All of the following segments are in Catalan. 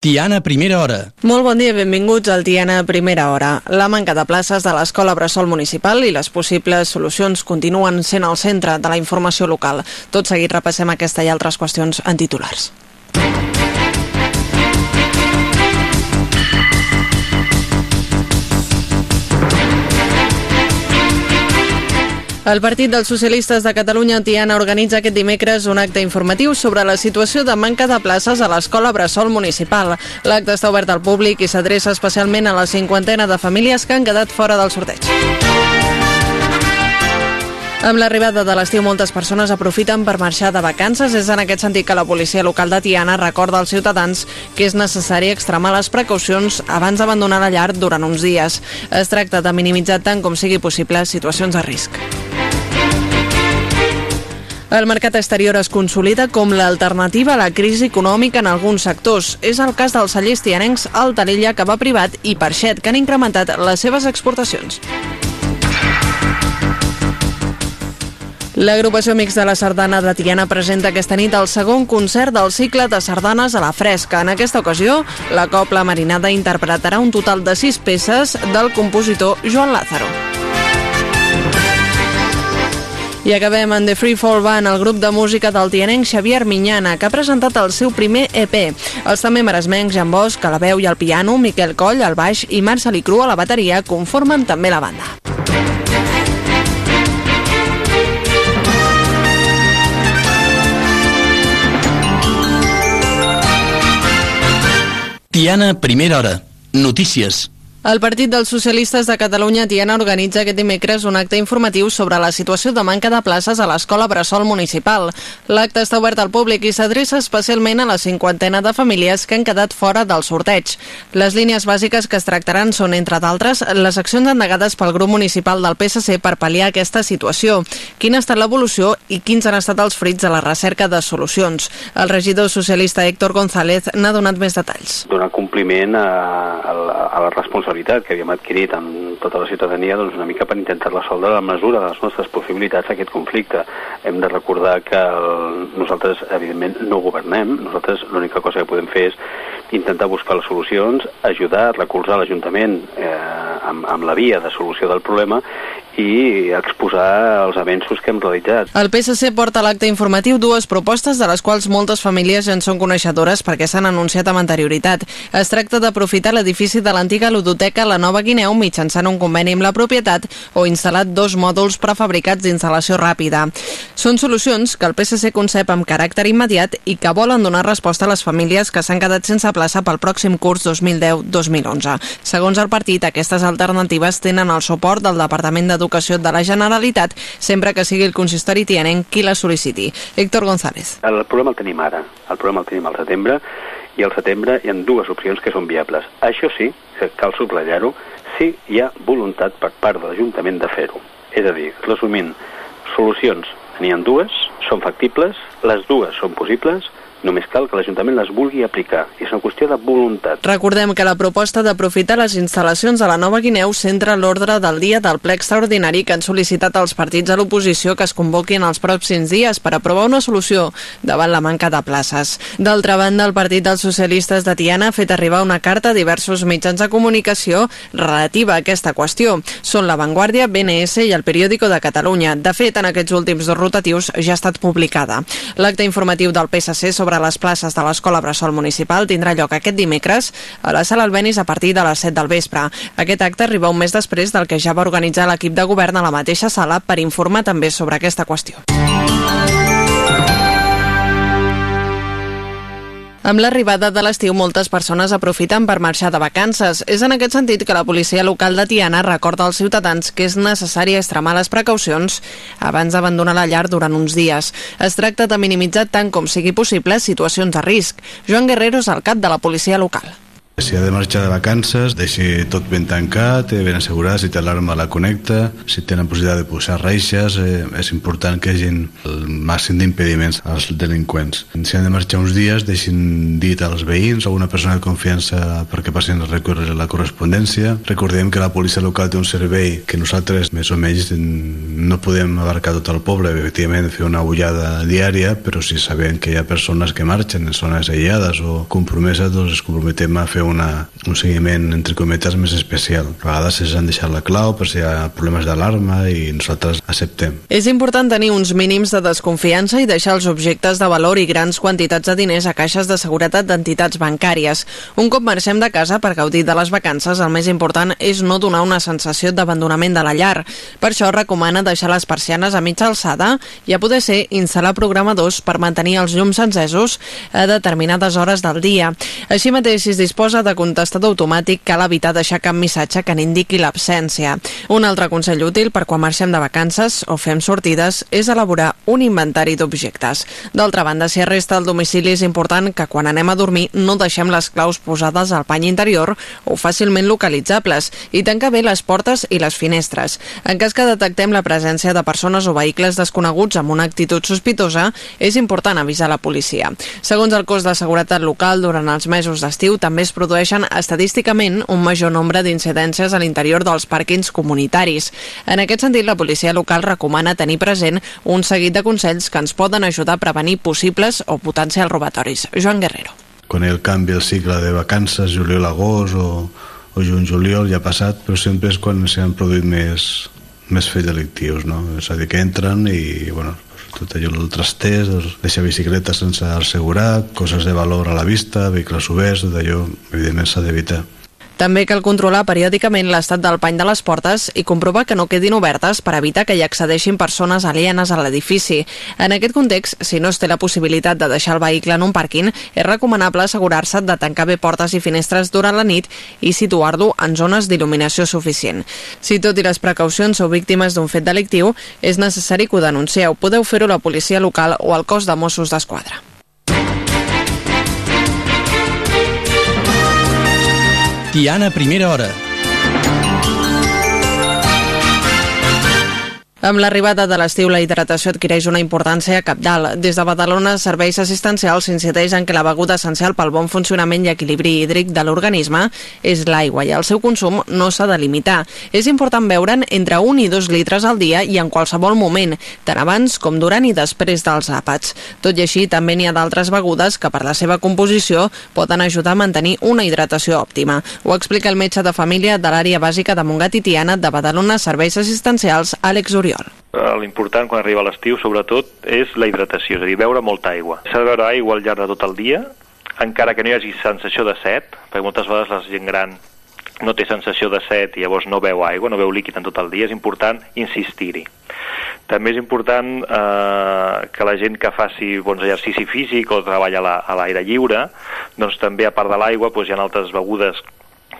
Tiana Primera Hora. Molt bon dia, benvinguts al Tiana Primera Hora. La manca de places de l'Escola Bressol Municipal i les possibles solucions continuen sent al centre de la informació local. Tot seguit repassem aquesta i altres qüestions en titulars. El Partit dels Socialistes de Catalunya Tiana organitza aquest dimecres un acte informatiu sobre la situació de manca de places a l'Escola Bressol Municipal. L'acte està obert al públic i s'adreça especialment a la cinquantena de famílies que han quedat fora del sorteig. Amb l'arribada de l'estiu, moltes persones aprofiten per marxar de vacances. És en aquest sentit que la policia local de Tiana recorda als ciutadans que és necessari extremar les precaucions abans d'abandonar la llar durant uns dies. Es tracta de minimitzar tant com sigui possible situacions de risc. El mercat exterior es consolida com l'alternativa a la crisi econòmica en alguns sectors. És el cas dels cellers tianencs Altalella, que va privat, i Parxet, que han incrementat les seves exportacions. L'agrupació Mix de la Sardana de Tiana presenta aquesta nit el segon concert del cicle de sardanes a la fresca. En aquesta ocasió, la Copla Marinada interpretarà un total de sis peces del compositor Joan Lázaro. I acabem en The Free Fall Band, el grup de música del tianenc Xavier Minyana, que ha presentat el seu primer EP. Els també maresmencs Jan Bosch, a la veu i al piano, Miquel Coll, al baix i Marcel Cru a la bateria conformen també la banda. Tiana Primera Hora. Notícies. El Partit dels Socialistes de Catalunya Tiana organitza aquest dimecres un acte informatiu sobre la situació de manca de places a l'Escola Bressol Municipal. L'acte està obert al públic i s'adreça especialment a la cinquantena de famílies que han quedat fora del sorteig. Les línies bàsiques que es tractaran són, entre d'altres, les accions endegades pel grup municipal del PSC per pal·liar aquesta situació, quina ha estat l'evolució i quins han estat els fruits de la recerca de solucions. El regidor socialista Héctor González n'ha donat més detalls. Donar compliment a, a la responsabilitat responsabilitat que havíem adquirit amb tota la ciutadania doncs una mica per intentar resoldre la mesura de les nostres possibilitats aquest conflicte. Hem de recordar que el, nosaltres, evidentment, no governem, nosaltres l'única cosa que podem fer és intentar buscar les solucions, ajudar, recolzar l'Ajuntament eh, amb, amb la via de solució del problema i exposar els avenços que hem realitzat. El PSC porta a l'acte informatiu dues propostes de les quals moltes famílies ja en són coneixedores perquè s'han anunciat amb anterioritat. Es tracta d'aprofitar l'edifici de l'antiga ludoteca La Nova Guineu mitjançant un conveni amb la propietat o instal·lat dos mòduls prefabricats d'instal·lació ràpida. Són solucions que el PSC concep amb caràcter immediat i que volen donar resposta a les famílies que s'han quedat sense plaça pel pròxim curs 2010-2011. Segons el partit, aquestes alternatives tenen el suport del Departament d'Educació de la Generalitat sempre que sigui el consistori tianenc qui la sol·liciti. Héctor González. El problema el tenim ara, el problema el tenim al setembre, i al setembre hi ha dues opcions que són viables. Això sí, cal subratllar-ho, si hi ha voluntat per part de l'Ajuntament de fer-ho. És a dir, resumint, solucions n'hi ha dues, són factibles, les dues són possibles, Només cal que l'Ajuntament les vulgui aplicar. És una qüestió de voluntat. Recordem que la proposta d'aprofitar les instal·lacions de la Nova Guineu centra l'ordre del dia del ple extraordinari que han sol·licitat els partits a l'oposició que es convoquin els pròxims dies per aprovar una solució davant la manca de places. D'altra banda, el Partit dels Socialistes de Tiana ha fet arribar una carta a diversos mitjans de comunicació relativa a aquesta qüestió. Són La Vanguardia, BNS i el Periòdico de Catalunya. De fet, en aquests últims dos rotatius ja ha estat publicada. L'acte informatiu del PSC sobre sobre les places de l'Escola Bressol Municipal tindrà lloc aquest dimecres a la sala Albenis a partir de les 7 del vespre. Aquest acte arriba un mes després del que ja va organitzar l'equip de govern a la mateixa sala per informar també sobre aquesta qüestió. Amb l'arribada de l'estiu, moltes persones aprofiten per marxar de vacances. És en aquest sentit que la policia local de Tiana recorda als ciutadans que és necessari extremar les precaucions abans d'abandonar la llar durant uns dies. Es tracta de minimitzar tant com sigui possible situacions de risc. Joan Guerrero és el cap de la policia local Si ha de marxar de vacances, deixi tot ben tancat, eh, ben assegurat, si té l'alarma la connecta, si tenen possibilitat de posar reixes, eh, és important que hagin el màxim d'impediments als delinqüents. Si han de marxar uns dies, deixin dit als veïns o una persona de confiança perquè passin a recórrer la correspondència. Recordem que la policia local té un servei que nosaltres més o menys no podem abarcar tot el poble, efectivament fer una ullada diària, però si sabem que hi ha persones que marxen en zones aïllades o compromeses, doncs es comprometem a fer una, un seguiment, entre cometes, més especial. A vegades es han deixat la clau per si hi ha problemes d'alarma i nosaltres acceptem. És important tenir uns mínims de desconfiança i deixar els objectes de valor i grans quantitats de diners a caixes de seguretat d'entitats bancàries. Un cop marxem de casa per gaudir de les vacances, el més important és no donar una sensació d'abandonament de la llar. Per això recomana deixar les persianes a mitja alçada i a poder ser instal·lar programadors per mantenir els llums encesos a determinades hores del dia. Així mateix, si es disposa de contestador automàtic, cal evitar deixar cap missatge que n'indiqui l'absència. Un altre consell útil per quan marxem de vacances o fem sortides és elaborar un inventari d'objectes. D'altra banda, si resta al domicili és important que quan anem a dormir no deixem les claus posades al pany interior o fàcilment localitzables i tancar bé les portes i les finestres. En cas que detectem la presència de persones o vehicles desconeguts amb una actitud sospitosa, és important avisar la policia. Segons el cos de seguretat local, durant els mesos d'estiu també es produeixen estadísticament un major nombre d'incidències a l'interior dels pàrquings comunitaris. En aquest sentit, la policia local recomana tenir present un seguit de consells que ens poden ajudar a prevenir possibles o potencials robatoris. Joan Guerrero. Quan el canvi el cicle de vacances, juliol-agost o, o juny-juliol ja ha passat, però sempre és quan s'han produït més, més fets delictius, no? És a dir, que entren i, bueno, tot allò, el trastès, deixar bicicleta sense assegurar, coses de valor a la vista, vehicles oberts, tot allò, evidentment s'ha d'evitar. També cal controlar periòdicament l'estat del pany de les portes i comprovar que no quedin obertes per evitar que hi accedeixin persones alienes a l'edifici. En aquest context, si no es té la possibilitat de deixar el vehicle en un pàrquing, és recomanable assegurar-se de tancar bé portes i finestres durant la nit i situar-lo en zones d'il·luminació suficient. Si tot i les precaucions sou víctimes d'un fet delictiu, és necessari que ho denuncieu. Podeu fer-ho a la policia local o al cos de Mossos d'Esquadra. Tiana Primera Hora. Amb l'arribada de l'estiu, la hidratació adquireix una importància capdalt. Des de Badalona, serveis assistencials s'inciteix en que la beguda essencial pel bon funcionament i equilibri hídric de l'organisme és l'aigua i el seu consum no s'ha de limitar. És important beure'n entre 1 i 2 litres al dia i en qualsevol moment, tant abans com durant i després dels àpats. Tot i així, també n'hi ha d'altres begudes que per la seva composició poden ajudar a mantenir una hidratació òptima. Ho explica el metge de família de l'àrea bàsica de Montgat i Tiana de Badalona Serveis Assistencials, Àlex Oriol. Oriol. L'important quan arriba l'estiu, sobretot, és la hidratació, és a dir, beure molta aigua. S'ha de beure aigua al llarg de tot el dia, encara que no hi hagi sensació de set, perquè moltes vegades la gent gran no té sensació de set i llavors no beu aigua, no beu líquid en tot el dia, és important insistir-hi. També és important eh, que la gent que faci bons exercici físic o treballa a l'aire lliure, doncs també a part de l'aigua doncs hi ha altres begudes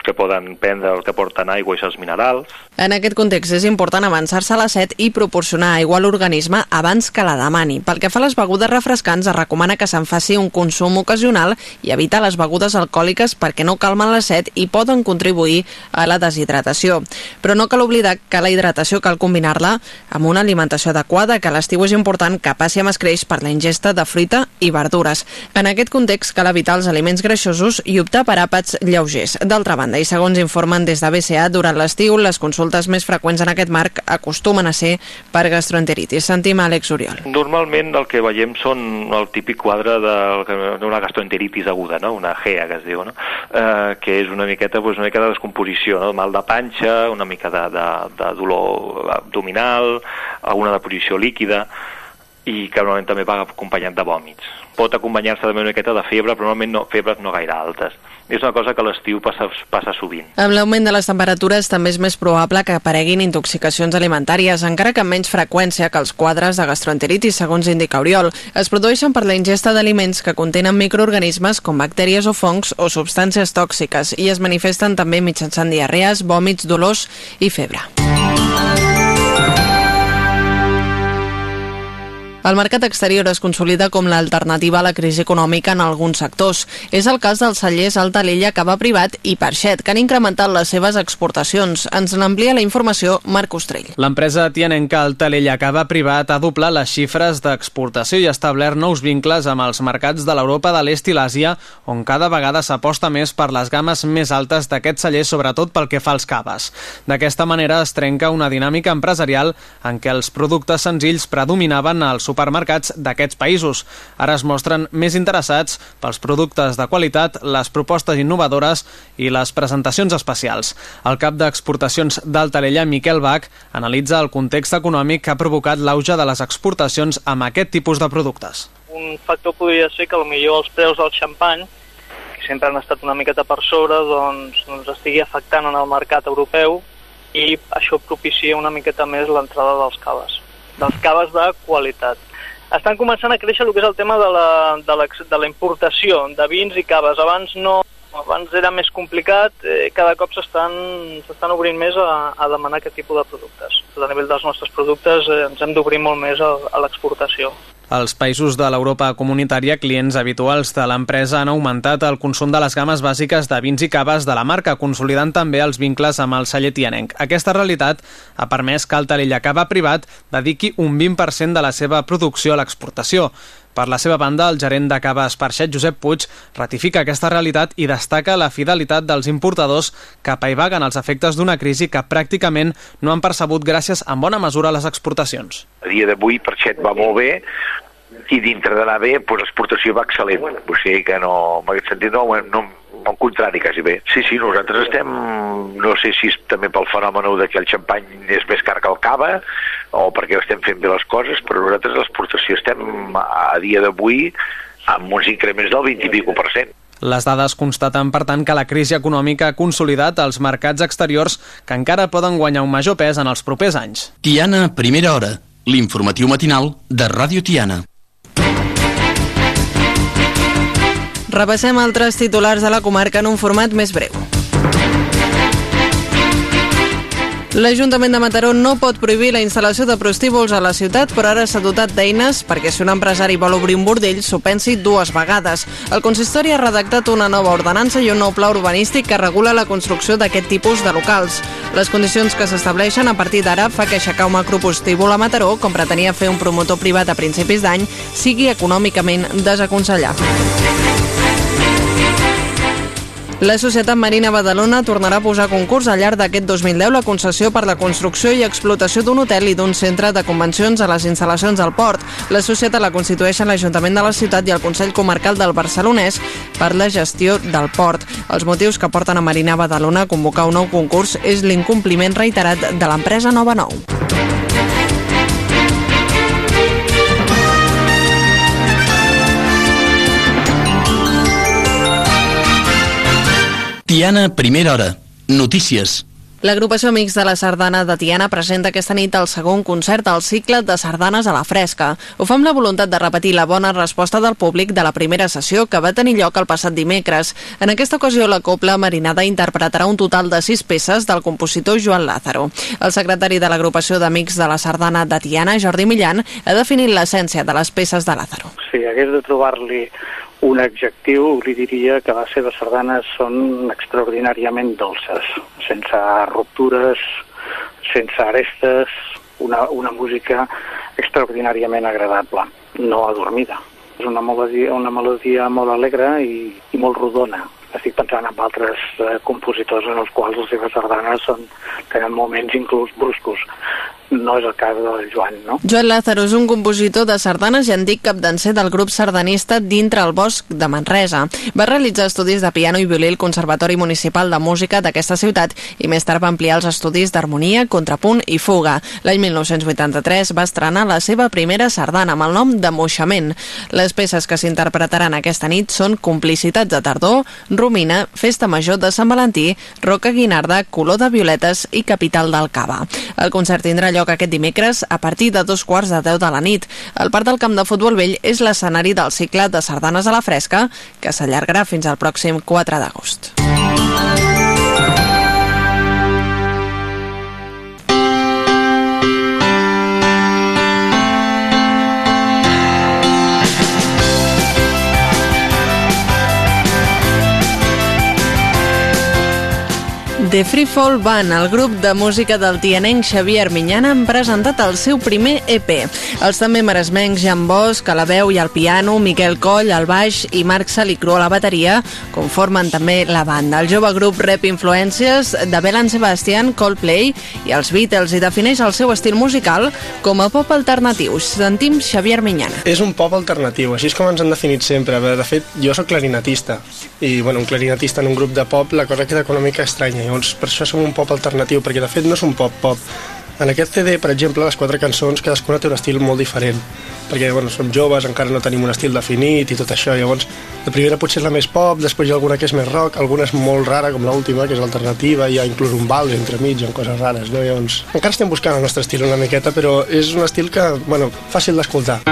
que poden prendre el que porten aigua i sals minerals. En aquest context és important avançar-se a la set i proporcionar aigua a l'organisme abans que la demani. Pel que fa a les begudes refrescants, es recomana que se'n faci un consum ocasional i evitar les begudes alcohòliques perquè no calmen la set i poden contribuir a la deshidratació. Però no cal oblidar que la hidratació cal combinar-la amb una alimentació adequada, que a l'estiu és important que passi amb escreix per la ingesta de fruita i verdures. En aquest context cal evitar els aliments greixosos i optar per àpats lleugers. D'altra banda, i segons informen des de BCA, durant l'estiu les consultes més freqüents en aquest marc acostumen a ser per gastroenteritis. Sentim Àlex Oriol. Normalment el que veiem són el típic quadre d'una gastroenteritis aguda, no? una GEA que es diu, no? eh, que és una miqueta, pues, una mica de descomposició, no? mal de panxa, una mica de, de, de dolor abdominal, alguna deposició líquida, i que normalment també va acompanyat de vòmits. Pot acompanyar-se també una miqueta de febre, però normalment no, febres no gaire altes. És una cosa que l'estiu passa, passa sovint. Amb l'augment de les temperatures també és més probable que apareguin intoxicacions alimentàries, encara que amb menys freqüència que els quadres de gastroenteritis, segons indica Oriol. Es produeixen per la ingesta d'aliments que contenen microorganismes com bactèries o fongs o substàncies tòxiques i es manifesten també mitjançant diarrees, vòmits, dolors i febre. El mercat exterior es consolida com l'alternativa a la crisi econòmica en alguns sectors. És el cas dels cellers Altalella, Cava Privat i Parxet, que han incrementat les seves exportacions. Ens n'amplia la informació Marc Ostrell. L'empresa tianenca Altalella Cava Privat ha doblat les xifres d'exportació i ha establert nous vincles amb els mercats de l'Europa de l'Est i l'Àsia, on cada vegada s'aposta més per les games més altes d'aquests cellers, sobretot pel que fa als caves. D'aquesta manera es trenca una dinàmica empresarial en què els productes senzills predominaven als supermercats d'aquests països. Ara es mostren més interessats pels productes de qualitat, les propostes innovadores i les presentacions especials. El cap d'exportacions d'Altarella, Miquel Bach, analitza el context econòmic que ha provocat l'auge de les exportacions amb aquest tipus de productes. Un factor podria ser que potser els preus del xampany que sempre han estat una miqueta per sobre, doncs, doncs estigui afectant en el mercat europeu i això propicia una miqueta més l'entrada dels caves dels caves de qualitat. Estan començant a créixer el que és el tema de la, de la, de la importació de vins i caves. Abans no, abans era més complicat, eh, cada cop s'estan obrint més a, a demanar aquest tipus de productes. A nivell dels nostres productes eh, ens hem d'obrir molt més a, a l'exportació. Els països de l'Europa comunitària, clients habituals de l'empresa, han augmentat el consum de les games bàsiques de vins i caves de la marca, consolidant també els vincles amb el celler tianenc. Aquesta realitat ha permès que el Talella Cava Privat dediqui un 20% de la seva producció a l'exportació. Per la seva banda, el gerent de Cava Esparxet, Josep Puig, ratifica aquesta realitat i destaca la fidelitat dels importadors que apaivaguen els efectes d'una crisi que pràcticament no han percebut gràcies en bona mesura a les exportacions. A dia d'avui Parxet va molt bé, i dintre d'anar bé, doncs l'exportació va excel·lent. O sigui que no, en aquest sentit, no, no, al contrari, quasi bé. Sí, sí, nosaltres estem, no sé si és també pel fenomen de que el xampany és més car que el cava, o perquè estem fent bé les coses, però nosaltres l'exportació estem a dia d'avui amb uns increments del 20 i pico per cent. Les dades constaten, per tant, que la crisi econòmica ha consolidat els mercats exteriors que encara poden guanyar un major pes en els propers anys. Tiana, primera hora. L'informatiu matinal de Ràdio Tiana. Repassem altres titulars de la comarca en un format més breu. L'Ajuntament de Mataró no pot prohibir la instal·lació de prostíbuls a la ciutat, però ara s'ha dotat d'eines perquè si un empresari vol obrir un bordell s'ho pensi dues vegades. El consistori ha redactat una nova ordenança i un nou pla urbanístic que regula la construcció d'aquest tipus de locals. Les condicions que s'estableixen a partir d'ara fa que aixecar un macroprostíbul a Mataró, com pretenia fer un promotor privat a principis d'any, sigui econòmicament desaconsellable. La Societat Marina Badalona tornarà a posar a concurs al llarg d'aquest 2010 la concessió per la construcció i explotació d'un hotel i d'un centre de convencions a les instal·lacions del port. La societat la constitueixen l'Ajuntament de la ciutat i el Consell Comarcal del Barcelonès per la gestió del port. Els motius que porten a Marina Badalona a convocar un nou concurs és l'incompliment reiterat de l'empresa Nova Nou. Tiana, primera hora. Notícies. L'agrupació Amics de la Sardana de Tiana presenta aquesta nit el segon concert del cicle de sardanes a la fresca. Ho fa amb la voluntat de repetir la bona resposta del públic de la primera sessió que va tenir lloc el passat dimecres. En aquesta ocasió, la Copla Marinada interpretarà un total de sis peces del compositor Joan Lázaro. El secretari de l'agrupació d'Amics de la Sardana de Tiana, Jordi Millan, ha definit l'essència de les peces de Lázaro. Si hagués de trobar-li un adjectiu li diria que les seves sardanes són extraordinàriament dolces, sense ruptures, sense arestes, una, una música extraordinàriament agradable, no adormida. És una melodia, una melodia molt alegre i, i molt rodona. Estic pensant en altres eh, compositors en els quals les seves sardanes són, tenen moments inclús bruscos no és el cas del Joan, no? Joan Lázaro és un compositor de sardanes i antic capdancer del grup sardanista Dintre el Bosc de Manresa. Va realitzar estudis de piano i violí al Conservatori Municipal de Música d'aquesta ciutat i més tard va ampliar els estudis d'harmonia, contrapunt i fuga. L'any 1983 va estrenar la seva primera sardana amb el nom de Moixament. Les peces que s'interpretaran aquesta nit són Complicitats de tardor, Romina, Festa Major de Sant Valentí, Roca Guinarda, Color de Violetes i Capital del Cava. El concert tindrà lloc lloc aquest dimecres a partir de dos quarts de deu de la nit. El Parc del Camp de Futbol Vell és l'escenari del cicle de sardanes a la fresca, que s'allargarà fins al pròxim 4 d'agost. The Free Fall Band, el grup de música del tianenc Xavier Minyana, han presentat el seu primer EP. Els també maresmencs Jan Bosch, a la veu i al piano, Miquel Coll al baix i Marc Salicru a la bateria conformen també la banda. El jove grup rep influències de Belan Sebastian, Coldplay i els Beatles i defineix el seu estil musical com a pop alternatiu. Sentim Xavier Minyana. És un pop alternatiu, així és com ens han definit sempre. De fet, jo sóc clarinetista i bueno, un clarinetista en un grup de pop la cosa queda una mica estranya Llavors, per això som un pop alternatiu, perquè de fet no és un pop-pop. En aquest CD, per exemple, les quatre cançons, cadascuna té un estil molt diferent, perquè bueno, som joves, encara no tenim un estil definit i tot això, llavors la primera potser és la més pop, després hi ha alguna que és més rock, alguna és molt rara, com l'última, que és l'alternativa, hi ha inclús un vals entre mig, en coses rares, no? Llavors, encara estem buscant el nostre estil una miqueta, però és un estil que, bueno, fàcil d'escoltar.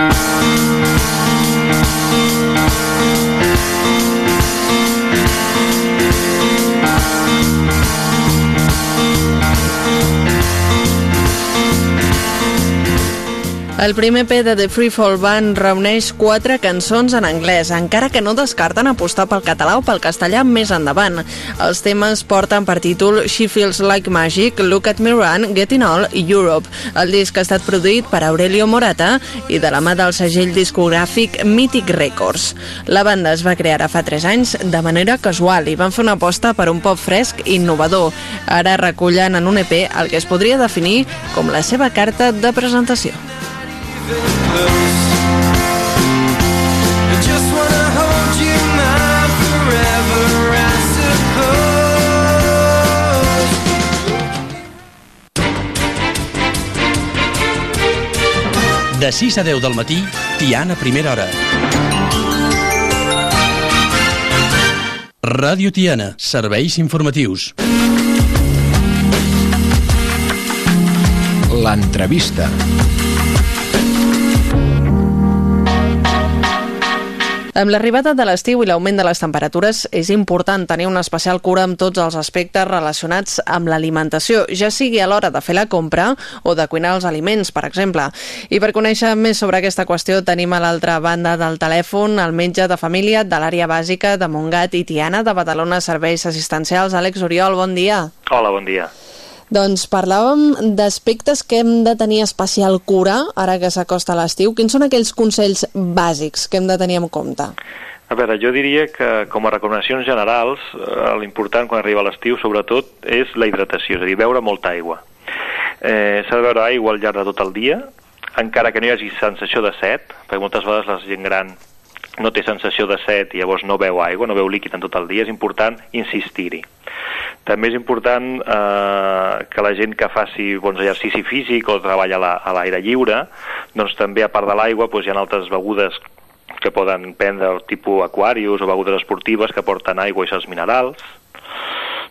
El primer EP de The Free Fall Band reuneix quatre cançons en anglès, encara que no descarten apostar pel català o pel castellà més endavant. Els temes porten per títol She Feels Like Magic, Look at Me Run, Getting All i Europe. El disc ha estat produït per Aurelio Morata i de la mà del segell discogràfic Mythic Records. La banda es va crear fa 3 anys de manera casual i van fer una aposta per un pop fresc i innovador. Ara recullen en un EP el que es podria definir com la seva carta de presentació. De 6 a 10 del matí, Tiana Primera Hora. Ràdio Tiana, serveis informatius. L'entrevista. Amb l'arribada de l'estiu i l'augment de les temperatures és important tenir una especial cura amb tots els aspectes relacionats amb l'alimentació, ja sigui a l'hora de fer la compra o de cuinar els aliments, per exemple. I per conèixer més sobre aquesta qüestió tenim a l'altra banda del telèfon el metge de família de l'àrea bàsica de Montgat i Tiana de Badalona Serveis Assistencials, Àlex Oriol, bon dia. Hola, bon dia. Doncs parlàvem d'aspectes que hem de tenir especial cura ara que s'acosta l'estiu. Quins són aquells consells bàsics que hem de tenir en compte? A veure, jo diria que com a recomanacions generals, eh, l'important quan arriba l'estiu, sobretot, és la hidratació, és a dir, beure molta aigua. Eh, S'ha de beure aigua al llarg de tot el dia, encara que no hi hagi sensació de set, perquè moltes vegades la gent gran no té sensació de set i llavors no beu aigua, no beu líquid en tot el dia, és important insistir-hi. També és important eh, que la gent que faci doncs, exercici físic o treballa a l'aire lliure, doncs també a part de l'aigua doncs, hi ha altres begudes que poden prendre tipus aquarius o begudes esportives que porten aigua i sals minerals.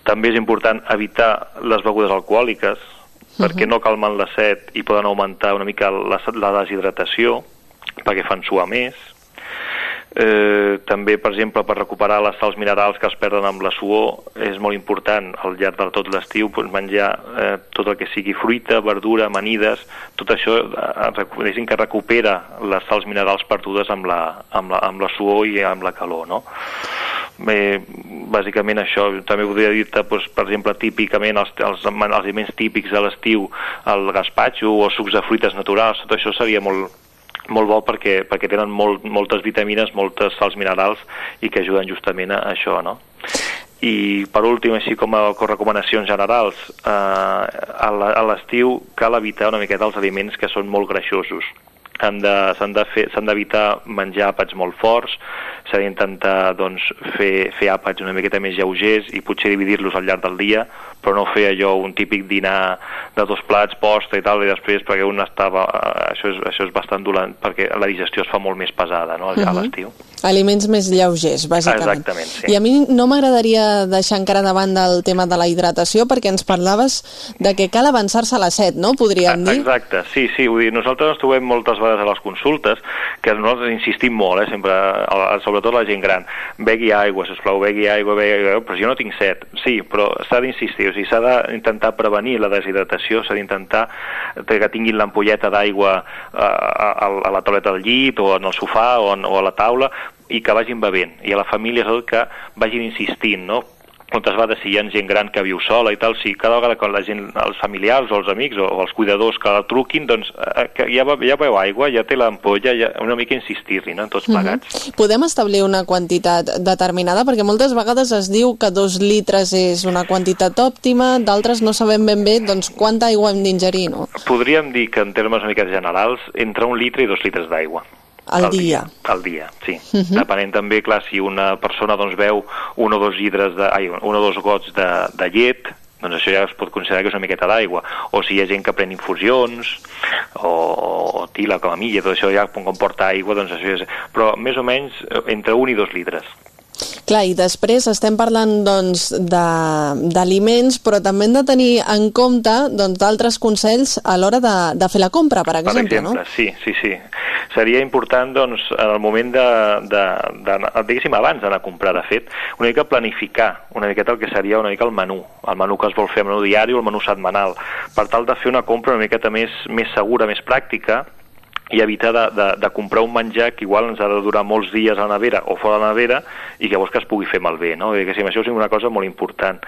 També és important evitar les begudes alcohòliques, uh -huh. perquè no calmen la set i poden augmentar una mica la, la deshidratació, perquè fan suar més Eh, també, per exemple, per recuperar les sals minerals que es perden amb la suor, és molt important al llarg de tot l'estiu doncs, menjar eh, tot el que sigui fruita, verdura, amanides, tot això eh, que recupera les sals minerals perdudes amb la, amb, la, amb la suor i amb la calor, no? Bé, bàsicament això, també podria dir-te, doncs, per exemple, típicament els, els, els aliments típics de l'estiu, el gaspatxo o sucs de fruites naturals, tot això seria molt, molt bo perquè, perquè tenen molt, moltes vitamines, moltes sals minerals i que ajuden justament a això, no? I per últim, així com a recomanacions generals, eh, a l'estiu cal evitar una miqueta els aliments que són molt greixosos s'han d'evitar de, menjar àpats molt forts, s'ha d'intentar doncs, fer, fer àpats una miqueta més lleugers i potser dividir-los al llarg del dia però no fer allò un típic dinar de dos plats, posta i tal, i després perquè un estava... Eh, això és, això és bastant dolent, perquè la digestió es fa molt més pesada, no?, a uh mhm. -huh. l'estiu. Aliments més lleugers, bàsicament. Exactament, sí. I a mi no m'agradaria deixar encara davant del tema de la hidratació, perquè ens parlaves de que cal avançar-se a la set, no?, podríem dir? Exacte, sí, sí, vull dir, nosaltres ens trobem moltes vegades a les consultes, que nosaltres insistim molt, eh, sempre, sobretot la gent gran, begui aigua, sisplau, begui aigua, begui aigua, però jo no tinc set. Sí, però s'ha d'insistir, sigui, s'ha d'intentar prevenir la deshidratació, s'ha d'intentar que tinguin l'ampolleta d'aigua a, a, a la tauleta del llit o en el sofà o, en, o a la taula i que vagin bevent. I a la família el que vagin insistint, no? Moltes vegades si hi ha gent gran que viu sola i tal, si cada vegada que la gent, els familiars o els amics o, o els cuidadors que la truquin, doncs eh, que ja, ja veu aigua, ja té l'ampolla, ja, una mica insistir-li, no?, tots plegats. Uh -huh. Podem establir una quantitat determinada? Perquè moltes vegades es diu que dos litres és una quantitat òptima, d'altres no sabem ben bé doncs, quanta aigua hem d'ingerir, no? Podríem dir que en termes una mica generals, entre un litre i dos litres d'aigua. Al, al dia. dia. Al dia, sí. Uh -huh. Depenent també, clar, si una persona doncs, veu un o dos llitres de, ai, un o dos gots de, de llet, doncs això ja es pot considerar que és una miqueta d'aigua. O si hi ha gent que pren infusions, o, o tila com a milla, tot això ja comporta aigua, doncs això és... Però més o menys entre un i dos litres. Clar, i després estem parlant doncs, d'aliments, però també hem de tenir en compte doncs, d'altres consells a l'hora de, de fer la compra, per exemple, per exemple no? Sí, sí, sí. Seria important, doncs, en el moment de, de, de, diguéssim, abans d'anar a comprar, de fet, una mica planificar una miqueta el que seria una mica el menú, el menú que es vol fer, el menú diari o el menú setmanal, per tal de fer una compra una miqueta més, més segura, més pràctica, i evitar de, de, de comprar un menjar que igual ens ha de durar molts dies a la nevera o fora de la nevera i llavors que es pugui fer malbé, no? Que si això és una cosa molt important.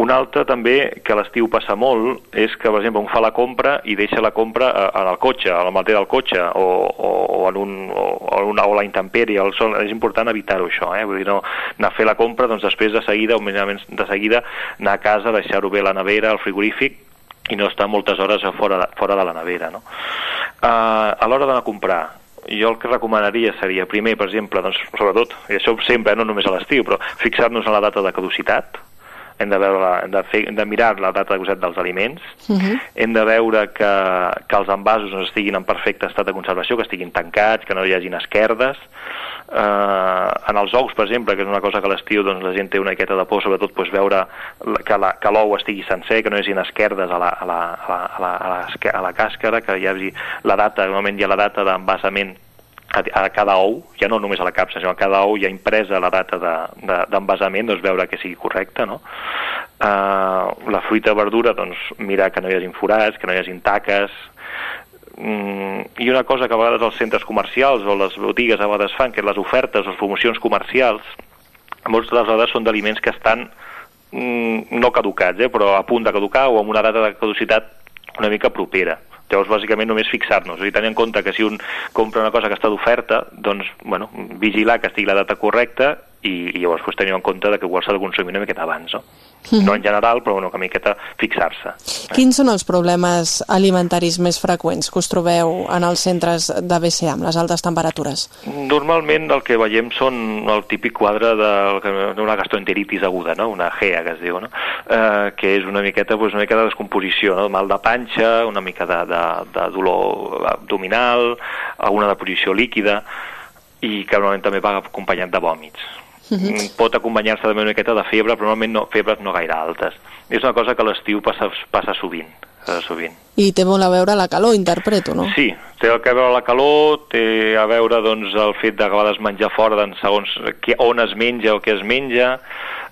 Una altra també, que a l'estiu passa molt, és que, per exemple, un fa la compra i deixa la compra en el cotxe, a la malter del cotxe, o, o, o en un, o, o, una, o la intempèrie, el sol, és important evitar-ho això, eh? Vull dir, no, anar a fer la compra, doncs després de seguida, o de seguida, anar a casa, deixar-ho bé a la nevera, al frigorífic, i no estar moltes hores fora fora de la nevera. No? Uh, a l'hora d'anar a comprar, jo el que recomanaria seria, primer, per exemple, doncs, sobretot, i això sempre, eh, no només a l'estiu, però fixar-nos en la data de caducitat, hem de, veure la, hem de, fer, hem de mirar la data de caducitat dels aliments, uh -huh. hem de veure que, que els envasos no estiguin en perfecte estat de conservació, que estiguin tancats, que no hi hagin esquerdes, eh, en els ous, per exemple, que és una cosa que a l'estiu doncs, la gent té una miqueta de por, sobretot doncs, veure que l'ou estigui sencer, que no hi hagi esquerdes a la, a la, a la, a la, a la, a la càscara, que hi hagi la data, normalment hi ha la data d'envasament a, cada ou, ja no només a la capsa, sinó a cada ou ha impresa la data d'envasament, de, de, doncs veure que sigui correcte, no? Uh, la fruita verdura, doncs mirar que no hi hagi forats, que no hi hagi taques, mm, i una cosa que a vegades els centres comercials o les botigues a vegades fan, que les ofertes o les promocions comercials, moltes de les vegades són d'aliments que estan mm, no caducats, eh, però a punt de caducar o amb una data de caducitat una mica propera. Llavors, bàsicament, només fixar-nos, i tenir en compte que si un compra una cosa que està d'oferta, doncs, bueno, vigilar que estigui la data correcta i, i llavors pues, tenir en compte de que igual s'ha de consumir una miqueta abans, no? Mm -hmm. No en general, però una miqueta fixar-se. Quins són els problemes alimentaris més freqüents que us trobeu en els centres de BCA amb les altes temperatures? Normalment el que veiem són el típic quadre d'una gastroenteritis aguda, no? una GEA que es diu, no? eh, que és una miqueta, pues, una mica de descomposició, no? mal de panxa, una mica de, de, de dolor abdominal, alguna deposició líquida, i que normalment també va acompanyat de vòmits -huh. pot acompanyar-se també una miqueta de febre, però normalment no, febres no gaire altes. És una cosa que a l'estiu passa, passa sovint, passa sovint. I té molt a veure la calor, interpreto, no? Sí, té a veure la calor, té a veure doncs, el fet de que a vegades menjar fora doncs, segons on es menja o què es menja,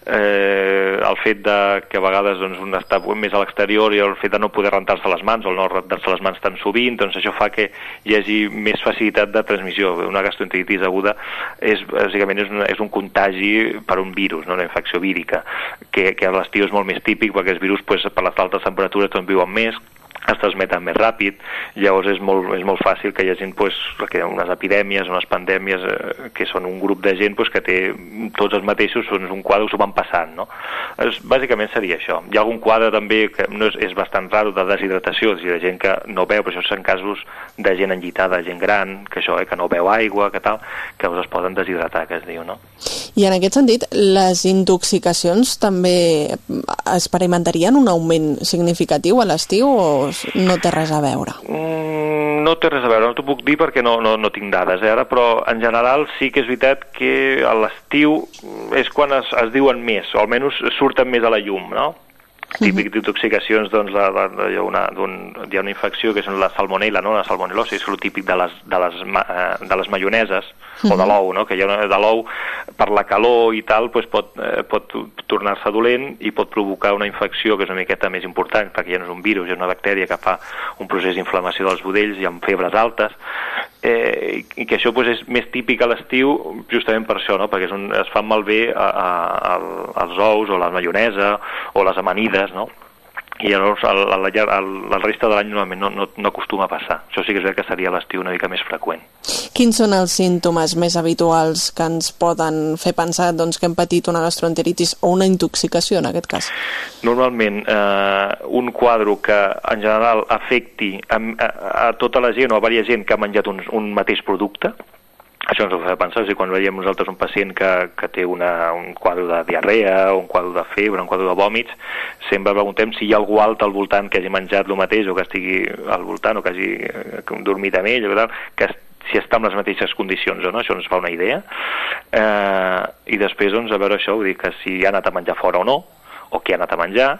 eh, el fet de que a vegades doncs, un està més a l'exterior i el fet de no poder rentar-se les mans o no rentar-se les mans tan sovint, doncs això fa que hi hagi més facilitat de transmissió. Una gastroenteritis aguda és, bàsicament és, una, és un contagi per un virus, no? una infecció vírica, que, que a l'estiu és molt més típic perquè els virus pues, per les altes temperatures doncs, viuen més, es transmeten més ràpid, llavors és molt, és molt fàcil que hi hagi pues, que unes epidèmies, unes pandèmies eh, que són un grup de gent pues, que té tots els mateixos, són un quadre que s'ho van passant. No? És, bàsicament seria això. Hi ha algun quadre també que no és, és bastant raro de deshidratació, és a dir, de gent que no veu, però això són casos de gent enllitada, gent gran, que això, eh, que no veu aigua, que tal, que es poden deshidratar, que es diu, no? I en aquest sentit, les intoxicacions també experimentarien un augment significatiu a l'estiu o no té res a veure? Mm, no té res a veure, no t'ho puc dir perquè no, no, no tinc dades eh, ara, però en general sí que és veritat que a l'estiu és quan es, es diuen més, o almenys surten més a la llum, no? Típic d'intoxicacions doncs, la, hi, ha una, un, hi ha una infecció que és la salmonella, no? la salmonel·losi, és el típic de les, de les, eh, de les maioneses uh -huh. o de l'ou, no? que hi ha una, de l'ou per la calor i tal doncs pot, eh, pot tornar-se dolent i pot provocar una infecció que és una miqueta més important perquè ja no és un virus, és una bactèria que fa un procés d'inflamació dels budells i amb febres altes eh, i que això pues, és més típic a l'estiu justament per això, no? perquè és un, es fan malbé a, a, a, als ous o la maionesa o les amanides, no? I llavors el, el, el, el resta de l'any normalment no, no, no acostuma a passar. Això sí que és veritat que seria l'estiu una mica més freqüent. Quins són els símptomes més habituals que ens poden fer pensar doncs, que hem patit una gastroenteritis o una intoxicació en aquest cas? Normalment eh, un quadre que en general afecti a, a, a tota la gent o a diversa gent que ha menjat un, un mateix producte, això ens ho fa pensar, si quan veiem nosaltres un pacient que, que té una, un quadre de diarrea, o un quadre de febre, un quadre de vòmits, sempre preguntem si hi ha algú alt al voltant que hagi menjat el mateix o que estigui al voltant o que hagi eh, dormit amb ell, o que si està en les mateixes condicions o no, això ens fa una idea. Eh, I després, doncs, a veure això, vull dir que si ha anat a menjar fora o no, o qui ha anat a menjar,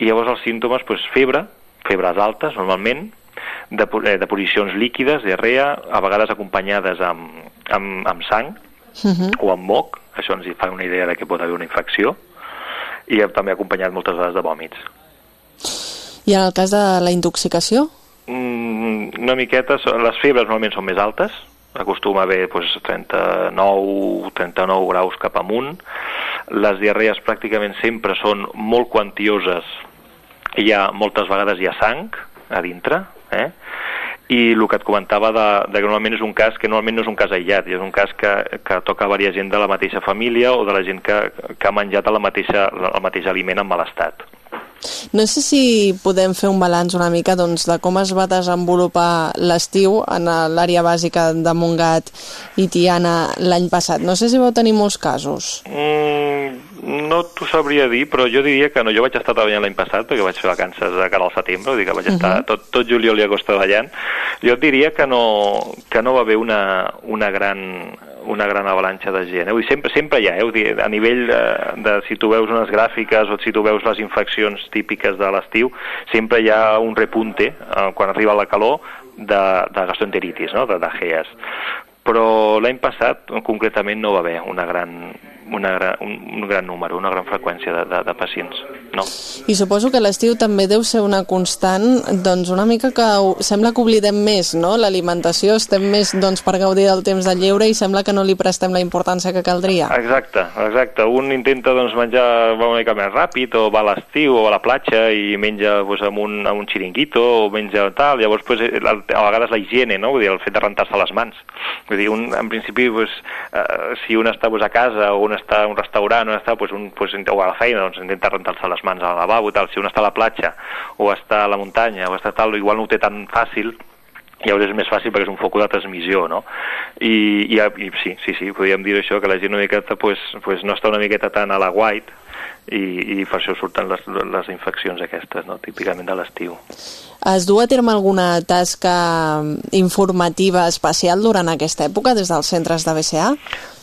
i llavors els símptomes, doncs, febre, febres altes, normalment, de, eh, de posicions líquides, diarrea, a vegades acompanyades amb, amb, amb sang uh mhm. -huh. o amb moc, això ens fa una idea de que pot haver una infecció, i també acompanyat moltes vegades de vòmits. I en el cas de la intoxicació? Mm, una miqueta, les febres normalment són més altes, acostuma a haver doncs, 39, 39 graus cap amunt, les diarrees pràcticament sempre són molt quantioses, hi ha moltes vegades hi ha sang a dintre, Eh? i el que et comentava de, de que normalment és un cas que normalment no és un cas aïllat, és un cas que, que toca a diversa gent de la mateixa família o de la gent que, que ha menjat la mateixa, el mateix aliment en mal estat. No sé si podem fer un balanç una mica doncs, de com es va desenvolupar l'estiu en l'àrea bàsica de Montgat i Tiana l'any passat. No sé si vau tenir molts casos. Mm, no t'ho sabria dir, però jo diria que no. Jo vaig estar treballant l'any passat, perquè vaig fer vacances a cara al setembre, vull dir que vaig estar uh -huh. tot, tot juliol i agost treballant. Jo et diria que no, que no va haver una, una gran una gran avalanxa de gent. Eh? Vull dir, sempre, sempre hi ha, eh? dir, a nivell de, de si tu veus unes gràfiques o si tu veus les infeccions típiques de l'estiu, sempre hi ha un repunte eh, quan arriba la calor de, de gastroenteritis, no? de, de GEAS però l'any passat concretament no va haver una gran, una un, un gran número, una gran freqüència de, de, de pacients. No. I suposo que l'estiu també deu ser una constant, doncs una mica que sembla que oblidem més, no? L'alimentació, estem més doncs, per gaudir del temps de lleure i sembla que no li prestem la importància que caldria. Exacte, exacte. Un intenta doncs, menjar una mica més ràpid o va a l'estiu o a la platja i menja doncs, amb, un, amb un xiringuito o menja tal, llavors pues, a vegades la higiene, no? Vull dir, el fet de rentar-se les mans. Vull dir, un, en principi, pues, eh, si un està pues, a casa o un està a un restaurant, on està, pues, un, pues, o a la feina, doncs intenta rentar-se les mans al lavabo, tal. si un està a la platja o està a la muntanya o està tal, igual no ho té tan fàcil, llavors és més fàcil perquè és un foc de transmissió, no? I, i, i sí, sí, sí, podríem dir això, que la gent una miqueta pues, pues no està una miqueta tan a la white i, i per això surten les, les infeccions aquestes, no? típicament de l'estiu. Es du a terme alguna tasca informativa especial durant aquesta època des dels centres de BCA?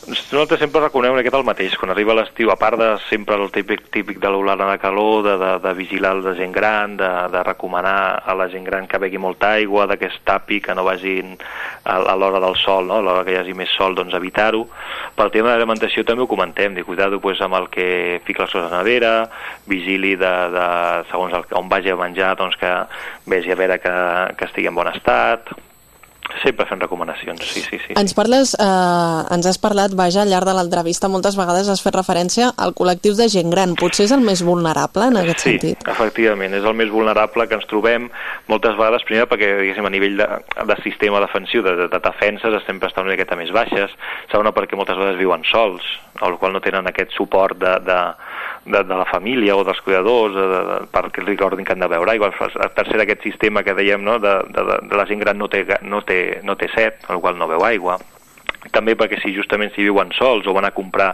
nosaltres sempre recomanem una miqueta el mateix. Quan arriba l'estiu, a part de sempre el típic, típic de l'olana de calor, de, de, de vigilar la gent gran, de, de recomanar a la gent gran que begui molta aigua, de que es tapi, que no vagin a, a l'hora del sol, no? a l'hora que hi hagi més sol, doncs evitar-ho. Pel tema de l'alimentació també ho comentem, de cuidar-ho pues, amb el que fica les coses a nevera, vigili de, de, segons el, on vagi a menjar, doncs que vegi a veure que, que estigui en bon estat, Sempre fent recomanacions, sí, sí, sí. Ens parles, eh, ens has parlat, vaja, al llarg de l'entrevista moltes vegades has fet referència al col·lectiu de gent gran. Potser és el més vulnerable en aquest sí, sentit? Sí, efectivament, és el més vulnerable que ens trobem moltes vegades, primer perquè, diguéssim, a nivell de, de sistema defensiu, de, de, de defenses, sempre estan una miqueta més baixes, segona perquè moltes vegades viuen sols, al qual no tenen aquest suport de, de, de, de la família o dels cuidadors de, de, de, perquè li recordin que han de beure aigua. El tercer aquest sistema que dèiem no, de, de, de la gent gran no té, no té, no té set, el qual no beu aigua també perquè si justament si viuen sols o van a comprar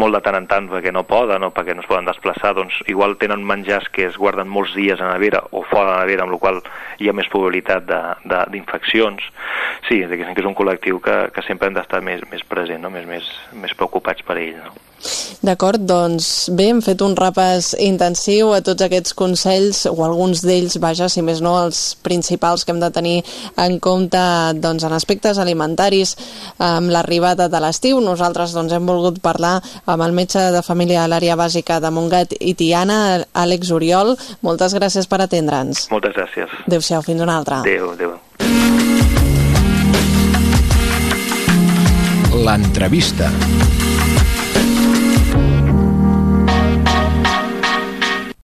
molt de tant en tant perquè no poden o perquè no es poden desplaçar, doncs igual tenen menjars que es guarden molts dies a nevera o fora de la nevera, amb la qual hi ha més probabilitat d'infeccions. Sí, que és un col·lectiu que, que sempre hem d'estar més, més present, no? més, més, més preocupats per ell. No? D'acord, doncs bé, hem fet un repàs intensiu a tots aquests consells, o alguns d'ells, vaja, si més no, els principals que hem de tenir en compte doncs, en aspectes alimentaris amb l'arribada de l'estiu. Nosaltres doncs, hem volgut parlar amb el metge de família a l'àrea bàsica de Montgat i Tiana, Àlex Oriol. Moltes gràcies per atendre'ns. Moltes gràcies. Adéu-siau, fins una altra. Adéu, adéu. L'entrevista.